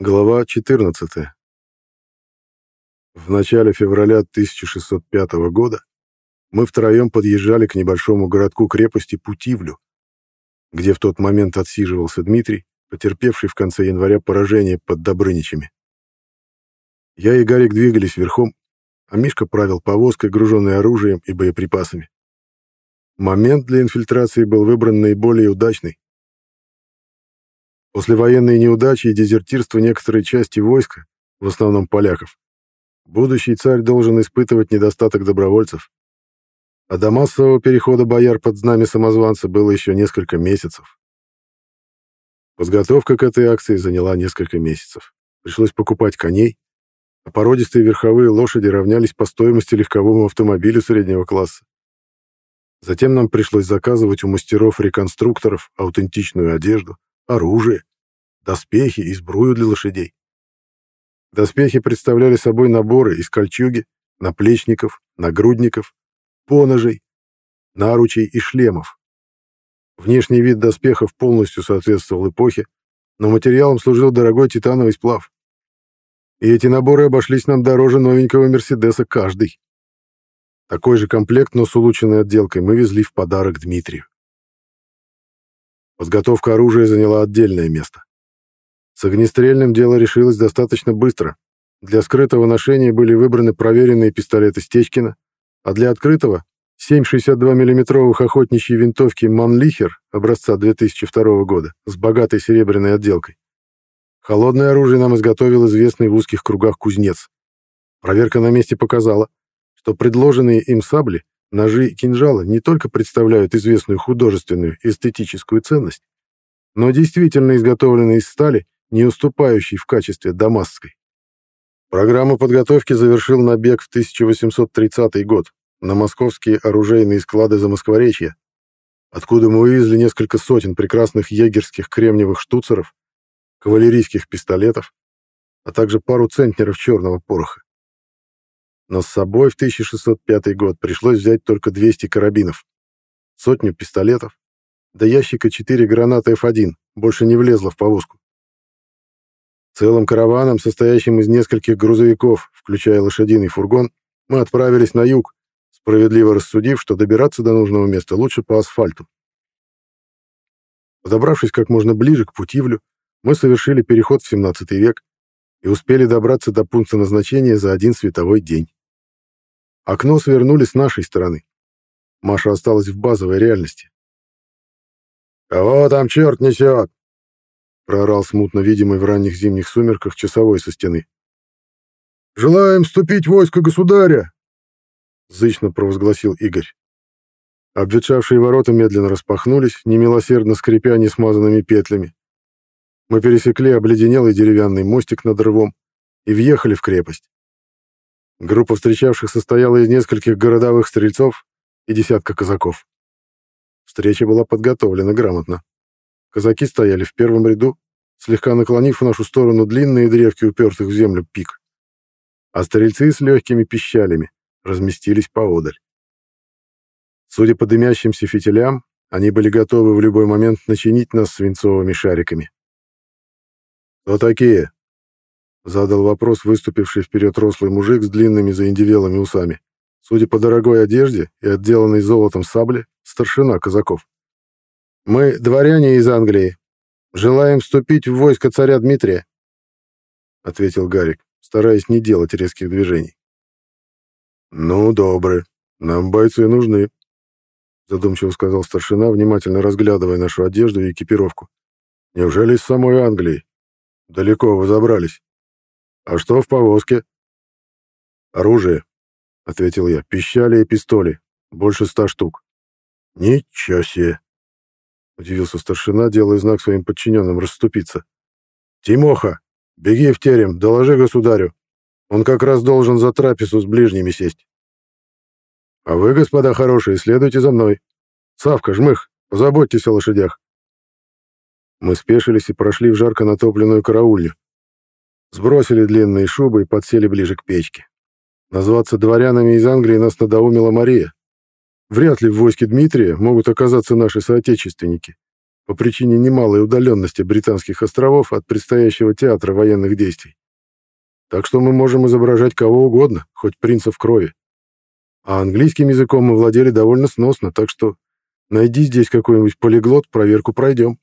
Глава 14. В начале февраля 1605 года мы втроем подъезжали к небольшому городку-крепости Путивлю, где в тот момент отсиживался Дмитрий, потерпевший в конце января поражение под Добрыничами. Я и Гарик двигались верхом, а Мишка правил повозкой, груженной оружием и боеприпасами. Момент для инфильтрации был выбран наиболее удачный. После военной неудачи и дезертирства некоторой части войска, в основном поляков, будущий царь должен испытывать недостаток добровольцев. А до массового перехода бояр под знамя самозванца было еще несколько месяцев. Подготовка к этой акции заняла несколько месяцев. Пришлось покупать коней, а породистые верховые лошади равнялись по стоимости легковому автомобилю среднего класса. Затем нам пришлось заказывать у мастеров-реконструкторов аутентичную одежду, оружие, доспехи и сбрую для лошадей. Доспехи представляли собой наборы из кольчуги, наплечников, нагрудников, поножей, наручей и шлемов. Внешний вид доспехов полностью соответствовал эпохе, но материалом служил дорогой титановый сплав. И эти наборы обошлись нам дороже новенького Мерседеса каждый. Такой же комплект, но с улучшенной отделкой, мы везли в подарок Дмитрию. Подготовка оружия заняла отдельное место. С огнестрельным дело решилось достаточно быстро. Для скрытого ношения были выбраны проверенные пистолеты Стечкина, а для открытого — 7,62 миллиметровых охотничьи винтовки «Манлихер» образца 2002 года с богатой серебряной отделкой. Холодное оружие нам изготовил известный в узких кругах кузнец. Проверка на месте показала, что предложенные им сабли, ножи и кинжалы не только представляют известную художественную эстетическую ценность, но действительно изготовлены из стали не уступающей в качестве дамасской. Программу подготовки завершил набег в 1830 год на московские оружейные склады Замоскворечья, откуда мы вывезли несколько сотен прекрасных егерских кремниевых штуцеров, кавалерийских пистолетов, а также пару центнеров черного пороха. Но с собой в 1605 год пришлось взять только 200 карабинов, сотню пистолетов, до ящика 4 гранаты F1, больше не влезло в повозку. Целым караваном, состоящим из нескольких грузовиков, включая лошадиный фургон, мы отправились на юг, справедливо рассудив, что добираться до нужного места лучше по асфальту. Подобравшись как можно ближе к Путивлю, мы совершили переход в 17 век и успели добраться до пункта назначения за один световой день. Окно свернули с нашей стороны. Маша осталась в базовой реальности. «Кого там черт несет?» проорал смутно видимый в ранних зимних сумерках часовой со стены. «Желаем вступить в войско государя!» — зычно провозгласил Игорь. Обветшавшие ворота медленно распахнулись, немилосердно скрипя несмазанными петлями. Мы пересекли обледенелый деревянный мостик над рвом и въехали в крепость. Группа встречавших состояла из нескольких городовых стрельцов и десятка казаков. Встреча была подготовлена грамотно. Казаки стояли в первом ряду, слегка наклонив в нашу сторону длинные древки упертых в землю пик. А стрельцы с легкими пищалями разместились поодаль. Судя по дымящимся фитилям, они были готовы в любой момент начинить нас свинцовыми шариками. «Кто такие?» — задал вопрос выступивший вперед рослый мужик с длинными заиндевелыми усами. Судя по дорогой одежде и отделанной золотом сабле, старшина казаков. Мы дворяне из Англии. Желаем вступить в войско царя Дмитрия, ответил Гарик, стараясь не делать резких движений. Ну, добры. Нам бойцы нужны, задумчиво сказал старшина, внимательно разглядывая нашу одежду и экипировку. Неужели из самой Англии? Далеко вы забрались. А что в повозке? Оружие, ответил я. Пищали и пистоли. Больше ста штук. Ничего себе. Удивился старшина, делая знак своим подчиненным расступиться. «Тимоха, беги в терем, доложи государю. Он как раз должен за трапезу с ближними сесть. А вы, господа хорошие, следуйте за мной. Савка, Жмых, позаботьтесь о лошадях». Мы спешились и прошли в жарко натопленную караульню. Сбросили длинные шубы и подсели ближе к печке. Назваться дворянами из Англии нас надоумила Мария. Вряд ли в войске Дмитрия могут оказаться наши соотечественники. по причине немалой удаленности британских островов от предстоящего театра военных действий. Так что мы можем изображать кого угодно, хоть принца в крови. А английским языком мы владели довольно сносно, так что найди здесь какой-нибудь полиглот, проверку пройдем.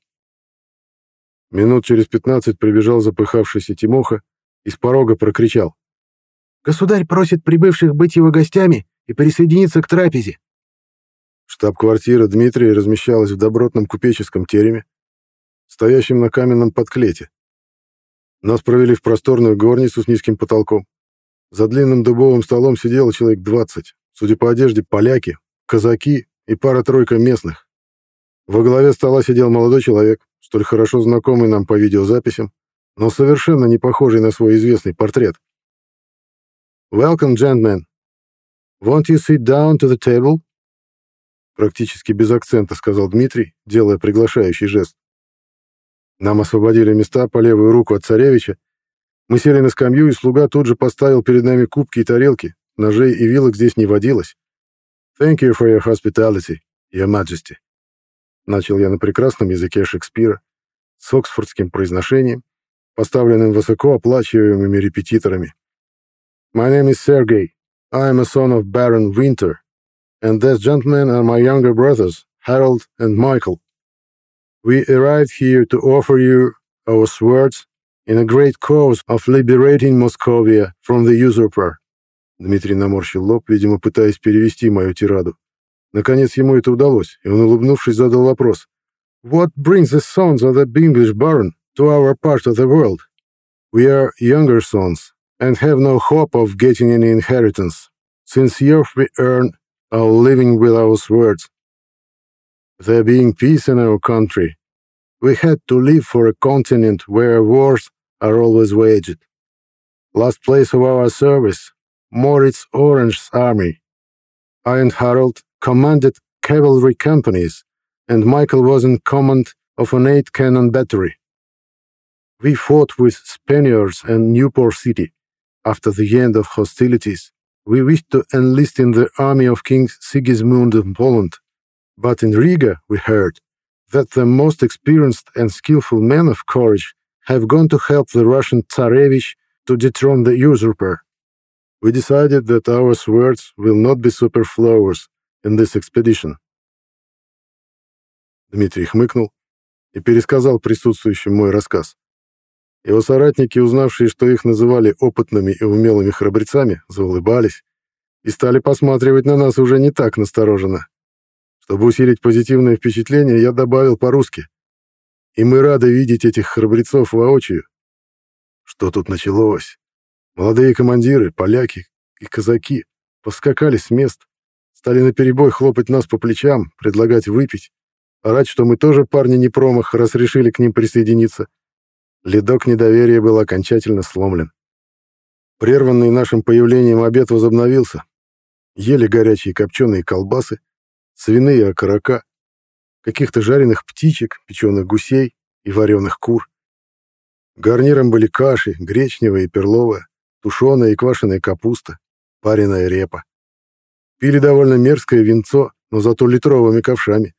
Минут через пятнадцать прибежал запыхавшийся Тимоха и с порога прокричал. «Государь просит прибывших быть его гостями и присоединиться к трапезе». Штаб-квартира Дмитрия размещалась в добротном купеческом тереме, стоящем на каменном подклете. Нас провели в просторную горницу с низким потолком. За длинным дубовым столом сидело человек двадцать, судя по одежде, поляки, казаки и пара-тройка местных. Во главе стола сидел молодой человек, столь хорошо знакомый нам по видеозаписям, но совершенно не похожий на свой известный портрет. «Welcome, gentlemen. Won't you sit down to the table?» Практически без акцента сказал Дмитрий, делая приглашающий жест. Нам освободили места по левую руку от царевича. Мы сели на скамью, и слуга тут же поставил перед нами кубки и тарелки. Ножей и вилок здесь не водилось. «Thank you for your hospitality, your majesty», начал я на прекрасном языке Шекспира, с оксфордским произношением, поставленным высоко оплачиваемыми репетиторами. My name is Sergey. I am a son of Baron Winter, and these gentlemen are my younger brothers, Harold and Michael. We arrived here to offer you our swords in a great cause of liberating Moscovia from the usurper. Дмитрий наморщил лоб, видимо, пытаясь перевести мою тираду. Наконец ему это удалось, и он, улыбнувшись, задал вопрос. What brings the sons of the English baron to our part of the world? We are younger sons, and have no hope of getting any inheritance, since years we earn our living with our swords. There being peace in our country, we had to live for a continent where wars are always waged. Last place of our service, Moritz Orange's army. I and Harold commanded cavalry companies, and Michael was in command of an eight cannon battery. We fought with Spaniards and Newport City. After the end of hostilities, we wished to enlist in the army of King Sigismund of Poland, but in Riga we heard that the most experienced and skillful men of courage have gone to help the Russian Tsarevich to dethrone the usurper. We decided that our swords will not be superfluous in this expedition. Дмитрий хмыкнул и пересказал присутствующим мой рассказ. Его соратники, узнавшие, что их называли опытными и умелыми храбрецами, заулыбались и стали посматривать на нас уже не так настороженно. Чтобы усилить позитивное впечатление, я добавил по-русски. И мы рады видеть этих храбрецов воочию. Что тут началось? Молодые командиры, поляки и казаки поскакали с мест, стали наперебой хлопать нас по плечам, предлагать выпить, орать, что мы тоже парни не промах, раз решили к ним присоединиться. Ледок недоверия был окончательно сломлен. Прерванный нашим появлением обед возобновился. Ели горячие копченые колбасы, свиные окорока, каких-то жареных птичек, печеных гусей и вареных кур. Гарниром были каши, гречневая и перловая, тушеная и квашеная капуста, пареная репа. Пили довольно мерзкое винцо, но зато литровыми ковшами.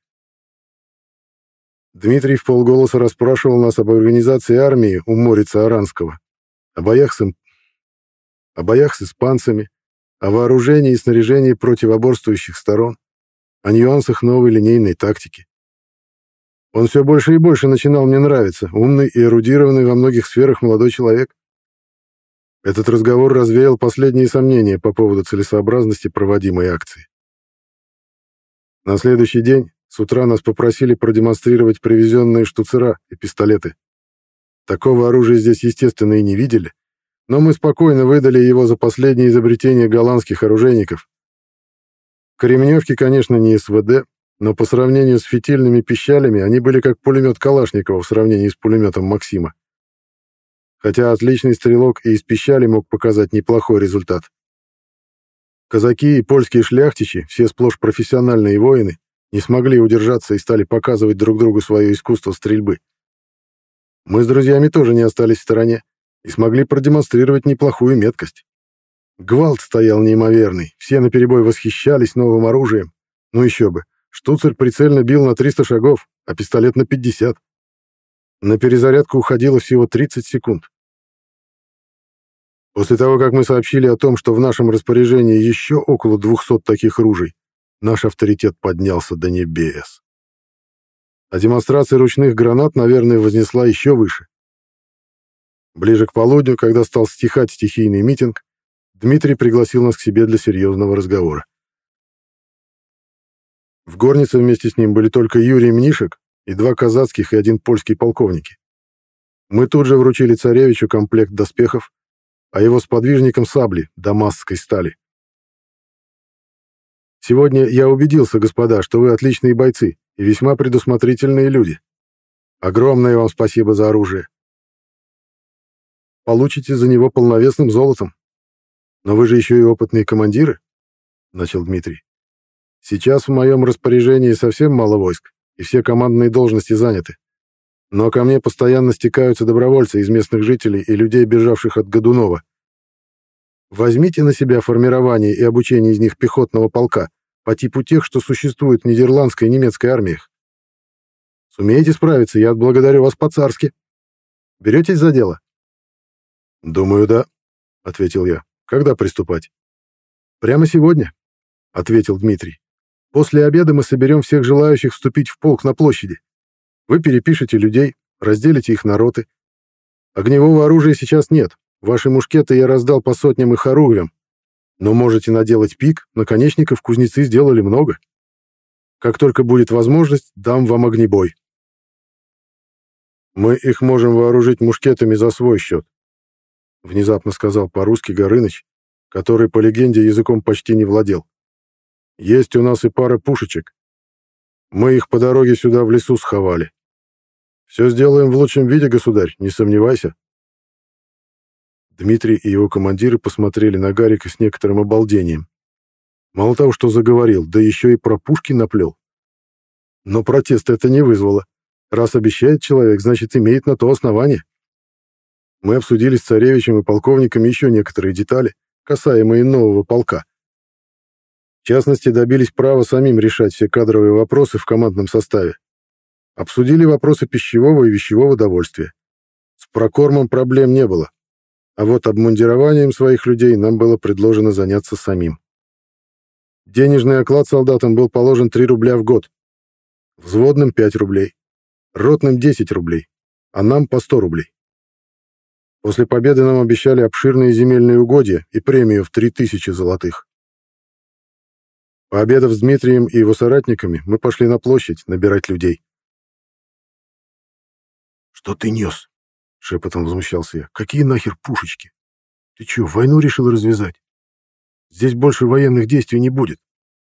Дмитрий в полголоса расспрашивал нас об организации армии у Морица Аранского, о боях с, о боях с испанцами, о вооружении и снаряжении противоборствующих сторон, о нюансах новой линейной тактики. Он все больше и больше начинал мне нравиться, умный и эрудированный во многих сферах молодой человек. Этот разговор развеял последние сомнения по поводу целесообразности проводимой акции. На следующий день с утра нас попросили продемонстрировать привезенные штуцера и пистолеты. Такого оружия здесь, естественно, и не видели, но мы спокойно выдали его за последнее изобретение голландских оружейников. Кремневки, конечно, не СВД, но по сравнению с фитильными пищалями они были как пулемет Калашникова в сравнении с пулеметом Максима. Хотя отличный стрелок и из пищали мог показать неплохой результат. Казаки и польские шляхтичи, все сплошь профессиональные воины, не смогли удержаться и стали показывать друг другу свое искусство стрельбы. Мы с друзьями тоже не остались в стороне и смогли продемонстрировать неплохую меткость. Гвалт стоял неимоверный, все наперебой восхищались новым оружием. Ну еще бы, Штуцер прицельно бил на 300 шагов, а пистолет на 50. На перезарядку уходило всего 30 секунд. После того, как мы сообщили о том, что в нашем распоряжении еще около 200 таких ружей, наш авторитет поднялся до небес. А демонстрация ручных гранат, наверное, вознесла еще выше. Ближе к полудню, когда стал стихать стихийный митинг, Дмитрий пригласил нас к себе для серьезного разговора. В горнице вместе с ним были только Юрий Мнишек и два казацких и один польский полковники. Мы тут же вручили царевичу комплект доспехов, а его сподвижникам сабли дамасской стали. Сегодня я убедился, господа, что вы отличные бойцы и весьма предусмотрительные люди. Огромное вам спасибо за оружие. Получите за него полновесным золотом. Но вы же еще и опытные командиры, — начал Дмитрий. Сейчас в моем распоряжении совсем мало войск, и все командные должности заняты. Но ко мне постоянно стекаются добровольцы из местных жителей и людей, бежавших от Годунова. Возьмите на себя формирование и обучение из них пехотного полка по типу тех, что существуют в нидерландской и немецкой армиях. Сумеете справиться, я отблагодарю вас по-царски. Беретесь за дело? Думаю, да, — ответил я. Когда приступать? Прямо сегодня, — ответил Дмитрий. После обеда мы соберем всех желающих вступить в полк на площади. Вы перепишете людей, разделите их на роты. Огневого оружия сейчас нет. Ваши мушкеты я раздал по сотням и хоругвям. Но можете наделать пик, наконечников кузнецы сделали много. Как только будет возможность, дам вам огнебой. Мы их можем вооружить мушкетами за свой счет, внезапно сказал по-русски Горыныч, который, по легенде, языком почти не владел. Есть у нас и пара пушечек. Мы их по дороге сюда в лесу сховали. Все сделаем в лучшем виде, государь, не сомневайся. Дмитрий и его командиры посмотрели на Гарика с некоторым обалдением. Мало того, что заговорил, да еще и про пушки наплел. Но протест это не вызвало. Раз обещает человек, значит, имеет на то основание. Мы обсудили с царевичем и полковниками еще некоторые детали, касаемые нового полка. В частности, добились права самим решать все кадровые вопросы в командном составе. Обсудили вопросы пищевого и вещевого довольствия. С прокормом проблем не было. А вот обмундированием своих людей нам было предложено заняться самим. Денежный оклад солдатам был положен 3 рубля в год. Взводным 5 рублей. Ротным 10 рублей. А нам по 100 рублей. После победы нам обещали обширные земельные угодья и премию в 3000 золотых. Пообедав с Дмитрием и его соратниками, мы пошли на площадь набирать людей. «Что ты нес?» — шепотом возмущался я. «Какие нахер пушечки? Ты что, войну решил развязать? Здесь больше военных действий не будет.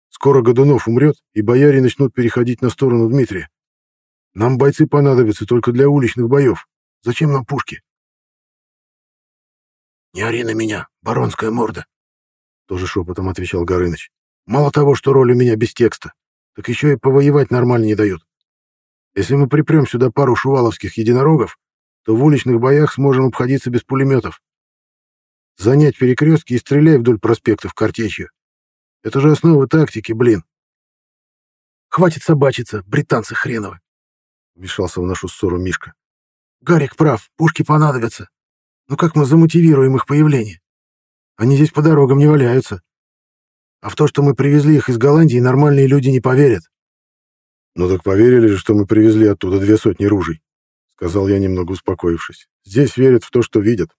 Скоро Годунов умрет, и бояре начнут переходить на сторону Дмитрия. Нам бойцы понадобятся только для уличных боев. Зачем нам пушки?» «Не ори на меня, баронская морда!» Тоже шепотом отвечал Горыныч. Мало того, что роль у меня без текста, так еще и повоевать нормально не дают. Если мы припрем сюда пару шуваловских единорогов, то в уличных боях сможем обходиться без пулеметов. Занять перекрестки и стреляй вдоль проспектов картечью. Это же основа тактики, блин. Хватит собачиться, британцы хреновы. Вмешался в нашу ссору Мишка. Гарик прав, пушки понадобятся. Но как мы замотивируем их появление? Они здесь по дорогам не валяются. А в то, что мы привезли их из Голландии, нормальные люди не поверят. Ну так поверили же, что мы привезли оттуда две сотни ружей, сказал я, немного успокоившись. Здесь верят в то, что видят.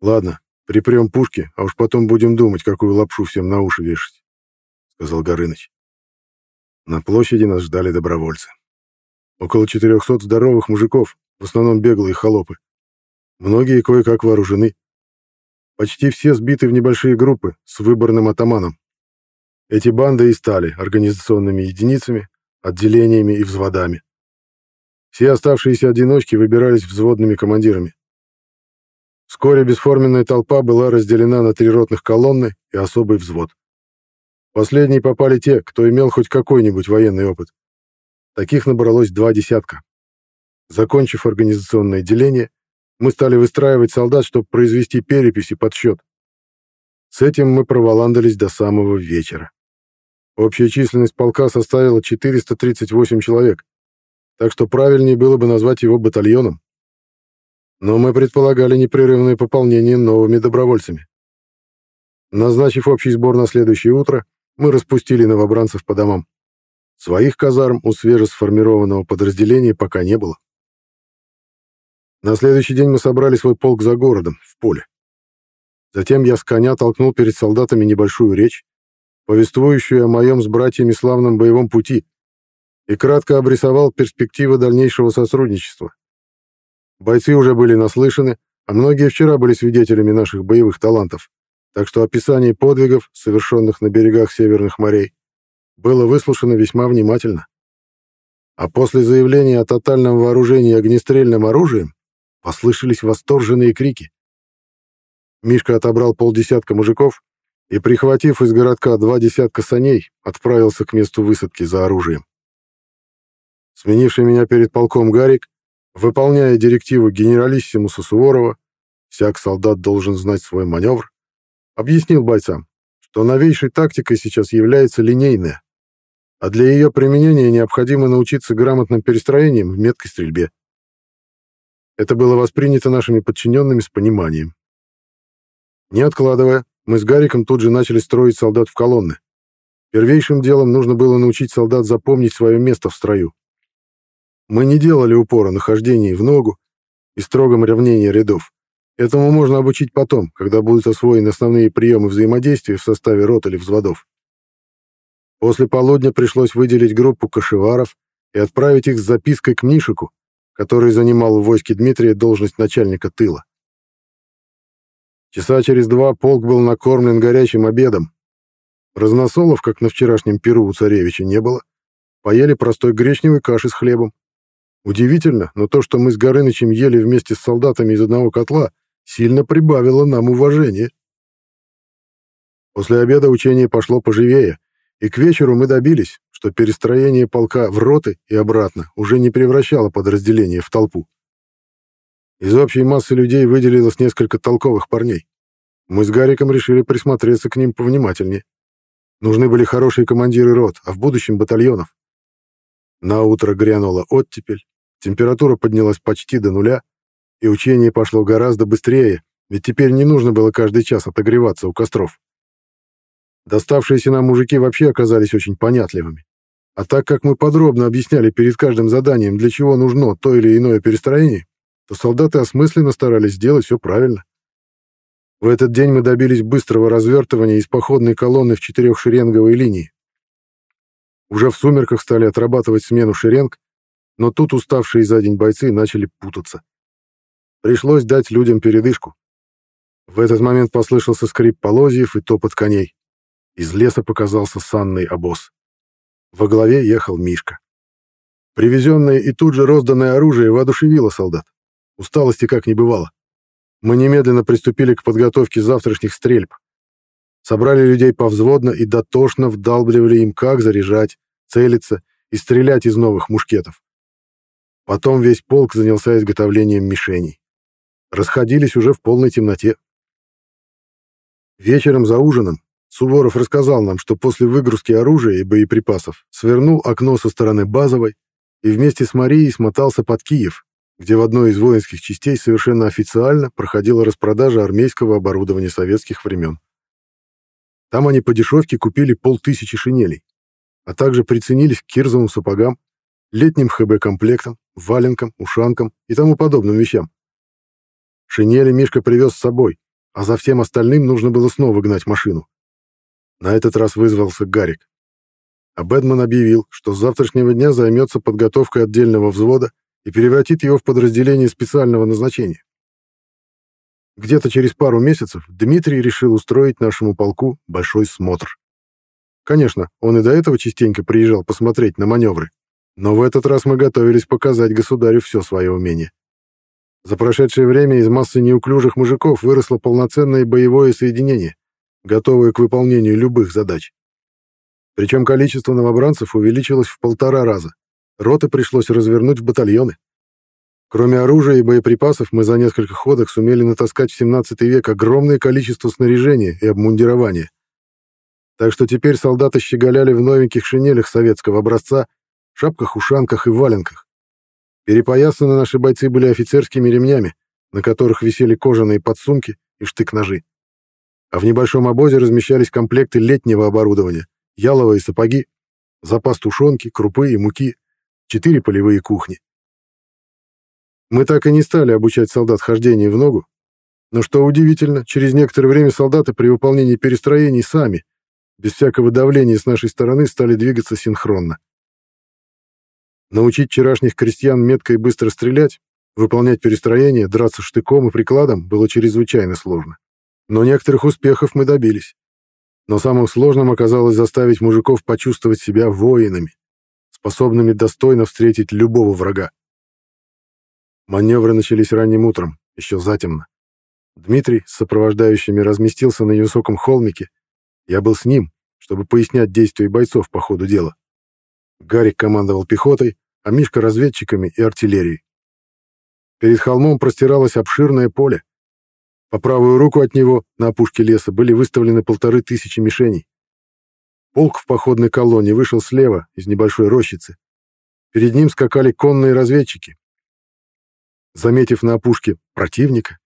Ладно, припрем пушки, а уж потом будем думать, какую лапшу всем на уши вешать, сказал Горыныч. На площади нас ждали добровольцы. Около четырехсот здоровых мужиков, в основном беглые холопы. Многие кое-как вооружены, Почти все сбиты в небольшие группы с выборным атаманом. Эти банды и стали организационными единицами, отделениями и взводами. Все оставшиеся одиночки выбирались взводными командирами. Вскоре бесформенная толпа была разделена на три ротных колонны и особый взвод. Последние попали те, кто имел хоть какой-нибудь военный опыт. Таких набралось два десятка. Закончив организационное деление, мы стали выстраивать солдат, чтобы произвести перепись и подсчет. С этим мы проволандались до самого вечера. Общая численность полка составила 438 человек, так что правильнее было бы назвать его батальоном. Но мы предполагали непрерывное пополнение новыми добровольцами. Назначив общий сбор на следующее утро, мы распустили новобранцев по домам. Своих казарм у свежесформированного подразделения пока не было. На следующий день мы собрали свой полк за городом, в поле. Затем я с коня толкнул перед солдатами небольшую речь, повествующую о моем с братьями славном боевом пути, и кратко обрисовал перспективы дальнейшего сотрудничества. Бойцы уже были наслышаны, а многие вчера были свидетелями наших боевых талантов, так что описание подвигов, совершенных на берегах северных морей, было выслушано весьма внимательно. А после заявления о тотальном вооружении огнестрельным оружием послышались восторженные крики. Мишка отобрал полдесятка мужиков и, прихватив из городка два десятка саней, отправился к месту высадки за оружием. Сменивший меня перед полком Гарик, выполняя директиву генералиссимуса Суворова, всяк солдат должен знать свой маневр, объяснил бойцам, что новейшей тактикой сейчас является линейная, а для ее применения необходимо научиться грамотным перестроениям в меткой стрельбе. Это было воспринято нашими подчиненными с пониманием. Не откладывая, мы с Гариком тут же начали строить солдат в колонны. Первейшим делом нужно было научить солдат запомнить свое место в строю. Мы не делали упора на хождении в ногу и строгом равнении рядов. Этому можно обучить потом, когда будут освоены основные приемы взаимодействия в составе рот или взводов. После полудня пришлось выделить группу кошеваров и отправить их с запиской к Мнишику, который занимал в войске Дмитрия должность начальника тыла. Часа через два полк был накормлен горячим обедом. Разносолов, как на вчерашнем перу у царевича, не было. Поели простой гречневой каши с хлебом. Удивительно, но то, что мы с Горынычем ели вместе с солдатами из одного котла, сильно прибавило нам уважения. После обеда учение пошло поживее, и к вечеру мы добились, что перестроение полка в роты и обратно уже не превращало подразделение в толпу. Из общей массы людей выделилось несколько толковых парней. Мы с Гариком решили присмотреться к ним повнимательнее. Нужны были хорошие командиры рот, а в будущем батальонов. На утро грянула оттепель, температура поднялась почти до нуля, и учение пошло гораздо быстрее, ведь теперь не нужно было каждый час отогреваться у костров. Доставшиеся нам мужики вообще оказались очень понятливыми. А так как мы подробно объясняли перед каждым заданием, для чего нужно то или иное перестроение, то солдаты осмысленно старались сделать все правильно. В этот день мы добились быстрого развертывания из походной колонны в четырехшеренговой линии. Уже в сумерках стали отрабатывать смену шеренг, но тут уставшие за день бойцы начали путаться. Пришлось дать людям передышку. В этот момент послышался скрип полозьев и топот коней. Из леса показался санный обоз. Во главе ехал Мишка. Привезенное и тут же розданное оружие воодушевило солдат. Усталости как не бывало. Мы немедленно приступили к подготовке завтрашних стрельб. Собрали людей повзводно и дотошно вдалбливали им, как заряжать, целиться и стрелять из новых мушкетов. Потом весь полк занялся изготовлением мишеней. Расходились уже в полной темноте. Вечером за ужином Суворов рассказал нам, что после выгрузки оружия и боеприпасов свернул окно со стороны базовой и вместе с Марией смотался под Киев, где в одной из воинских частей совершенно официально проходила распродажа армейского оборудования советских времен. Там они по дешевке купили полтысячи шинелей, а также приценились к кирзовым сапогам, летним ХБ-комплектам, валенкам, ушанкам и тому подобным вещам. Шинели Мишка привез с собой, а за всем остальным нужно было снова гнать машину. На этот раз вызвался Гарик. А Бэдман объявил, что с завтрашнего дня займется подготовкой отдельного взвода и превратит его в подразделение специального назначения. Где-то через пару месяцев Дмитрий решил устроить нашему полку большой смотр. Конечно, он и до этого частенько приезжал посмотреть на маневры, но в этот раз мы готовились показать государю все свое умение. За прошедшее время из массы неуклюжих мужиков выросло полноценное боевое соединение, готовые к выполнению любых задач. Причем количество новобранцев увеличилось в полтора раза. Роты пришлось развернуть в батальоны. Кроме оружия и боеприпасов, мы за несколько ходок сумели натаскать в 17 век огромное количество снаряжения и обмундирования. Так что теперь солдаты щеголяли в новеньких шинелях советского образца, шапках-ушанках и валенках. Перепоясаны наши бойцы были офицерскими ремнями, на которых висели кожаные подсумки и штык-ножи. А в небольшом обозе размещались комплекты летнего оборудования, яловые сапоги, запас тушенки, крупы и муки, четыре полевые кухни. Мы так и не стали обучать солдат хождению в ногу, но что удивительно, через некоторое время солдаты при выполнении перестроений сами, без всякого давления с нашей стороны, стали двигаться синхронно. Научить вчерашних крестьян метко и быстро стрелять, выполнять перестроения, драться штыком и прикладом было чрезвычайно сложно. Но некоторых успехов мы добились. Но самым сложным оказалось заставить мужиков почувствовать себя воинами, способными достойно встретить любого врага. Маневры начались ранним утром, еще затемно. Дмитрий с сопровождающими разместился на невысоком холмике. Я был с ним, чтобы пояснять действия бойцов по ходу дела. Гарик командовал пехотой, а Мишка — разведчиками и артиллерией. Перед холмом простиралось обширное поле. По правую руку от него, на опушке леса, были выставлены полторы тысячи мишеней. Полк в походной колонне вышел слева, из небольшой рощицы. Перед ним скакали конные разведчики. Заметив на опушке противника,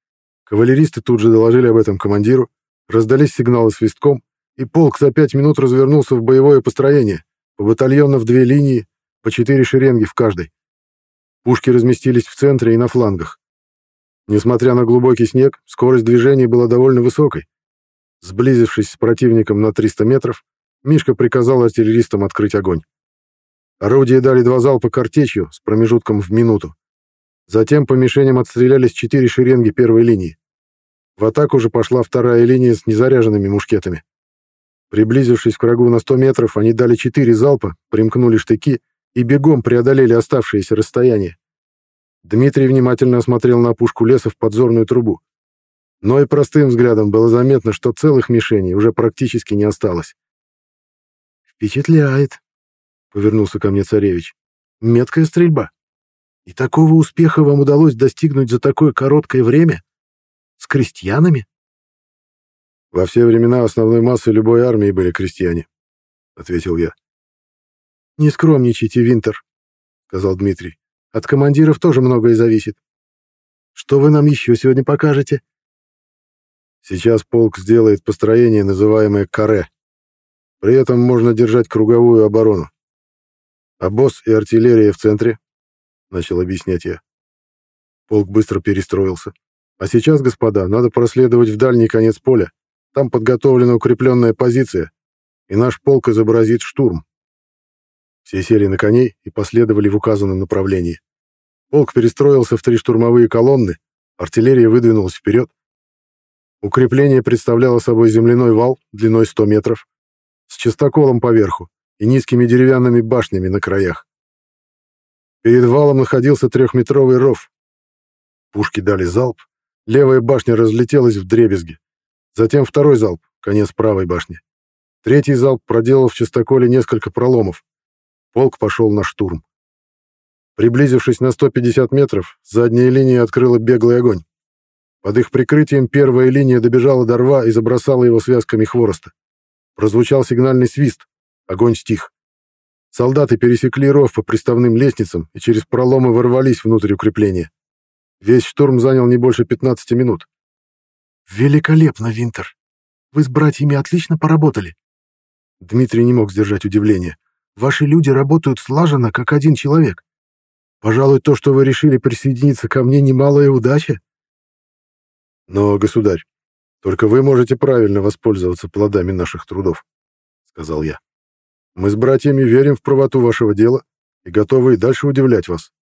кавалеристы тут же доложили об этом командиру, раздались сигналы свистком, и полк за пять минут развернулся в боевое построение, по батальону в две линии, по четыре шеренги в каждой. Пушки разместились в центре и на флангах. Несмотря на глубокий снег, скорость движения была довольно высокой. Сблизившись с противником на 300 метров, Мишка приказал артиллеристам открыть огонь. Орудия дали два залпа картечью с промежутком в минуту. Затем по мишеням отстрелялись четыре шеренги первой линии. В атаку же пошла вторая линия с незаряженными мушкетами. Приблизившись к врагу на 100 метров, они дали четыре залпа, примкнули штыки и бегом преодолели оставшееся расстояние. Дмитрий внимательно осмотрел на пушку леса в подзорную трубу. Но и простым взглядом было заметно, что целых мишеней уже практически не осталось. «Впечатляет», — повернулся ко мне царевич. «Меткая стрельба. И такого успеха вам удалось достигнуть за такое короткое время? С крестьянами?» «Во все времена основной массой любой армии были крестьяне», — ответил я. «Не скромничайте, Винтер», — сказал Дмитрий. «От командиров тоже многое зависит. Что вы нам еще сегодня покажете?» «Сейчас полк сделает построение, называемое «каре». При этом можно держать круговую оборону. Обоз и артиллерия в центре», — начал объяснять я. Полк быстро перестроился. «А сейчас, господа, надо проследовать в дальний конец поля. Там подготовлена укрепленная позиция, и наш полк изобразит штурм. Все сели на коней и последовали в указанном направлении. Полк перестроился в три штурмовые колонны, артиллерия выдвинулась вперед. Укрепление представляло собой земляной вал длиной 100 метров, с частоколом поверху и низкими деревянными башнями на краях. Перед валом находился трехметровый ров. Пушки дали залп, левая башня разлетелась в дребезги. Затем второй залп, конец правой башни. Третий залп проделал в частоколе несколько проломов. Полк пошел на штурм. Приблизившись на 150 метров, задняя линия открыла беглый огонь. Под их прикрытием первая линия добежала до рва и забросала его связками хвороста. Прозвучал сигнальный свист. Огонь стих. Солдаты пересекли ров по приставным лестницам и через проломы ворвались внутрь укрепления. Весь штурм занял не больше 15 минут. «Великолепно, Винтер! Вы с братьями отлично поработали!» Дмитрий не мог сдержать удивления. Ваши люди работают слаженно, как один человек. Пожалуй, то, что вы решили присоединиться ко мне, немалая удача. Но, государь, только вы можете правильно воспользоваться плодами наших трудов, — сказал я. Мы с братьями верим в правоту вашего дела и готовы и дальше удивлять вас.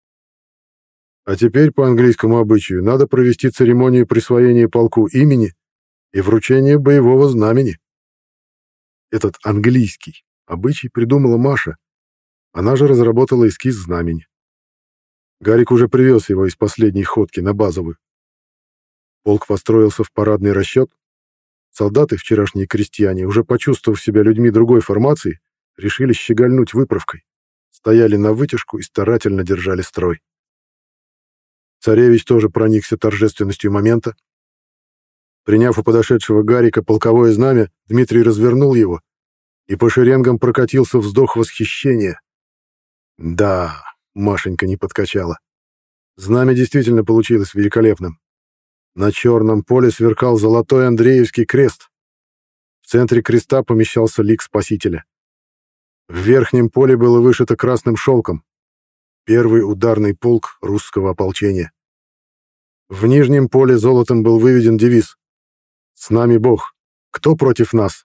А теперь, по английскому обычаю, надо провести церемонию присвоения полку имени и вручения боевого знамени. Этот английский Обычай придумала Маша. Она же разработала эскиз знамени. Гарик уже привез его из последней ходки на базовую. Полк построился в парадный расчет. Солдаты, вчерашние крестьяне, уже почувствовав себя людьми другой формации, решили щегольнуть выправкой. Стояли на вытяжку и старательно держали строй. Царевич тоже проникся торжественностью момента. Приняв у подошедшего Гарика полковое знамя, Дмитрий развернул его и по шеренгам прокатился вздох восхищения. Да, Машенька не подкачала. Знамя действительно получилось великолепным. На черном поле сверкал золотой Андреевский крест. В центре креста помещался лик Спасителя. В верхнем поле было вышито красным шелком. Первый ударный полк русского ополчения. В нижнем поле золотом был выведен девиз «С нами Бог. Кто против нас?»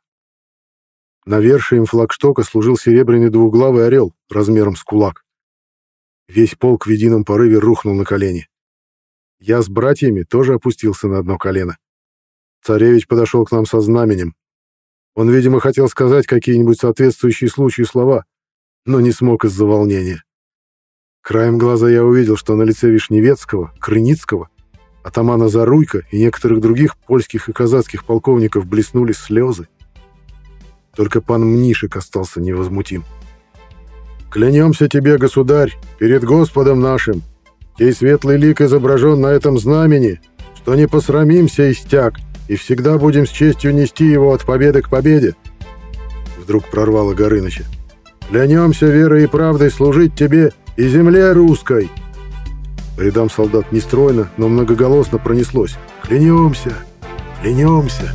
Навершием флагштока служил серебряный двуглавый орел размером с кулак. Весь полк в едином порыве рухнул на колени. Я с братьями тоже опустился на одно колено. Царевич подошел к нам со знаменем. Он, видимо, хотел сказать какие-нибудь соответствующие случаю слова, но не смог из-за волнения. Краем глаза я увидел, что на лице Вишневецкого, Крыницкого, атамана Заруйка и некоторых других польских и казацких полковников блеснули слезы. Только пан Мнишек остался невозмутим. «Клянемся тебе, государь, перед Господом нашим, сей светлый лик изображен на этом знамени, что не посрамимся истяг и всегда будем с честью нести его от победы к победе!» Вдруг прорвало Горыныча. «Клянемся верой и правдой служить тебе и земле русской!» По рядам солдат нестройно, но многоголосно пронеслось. «Клянемся! Клянемся!»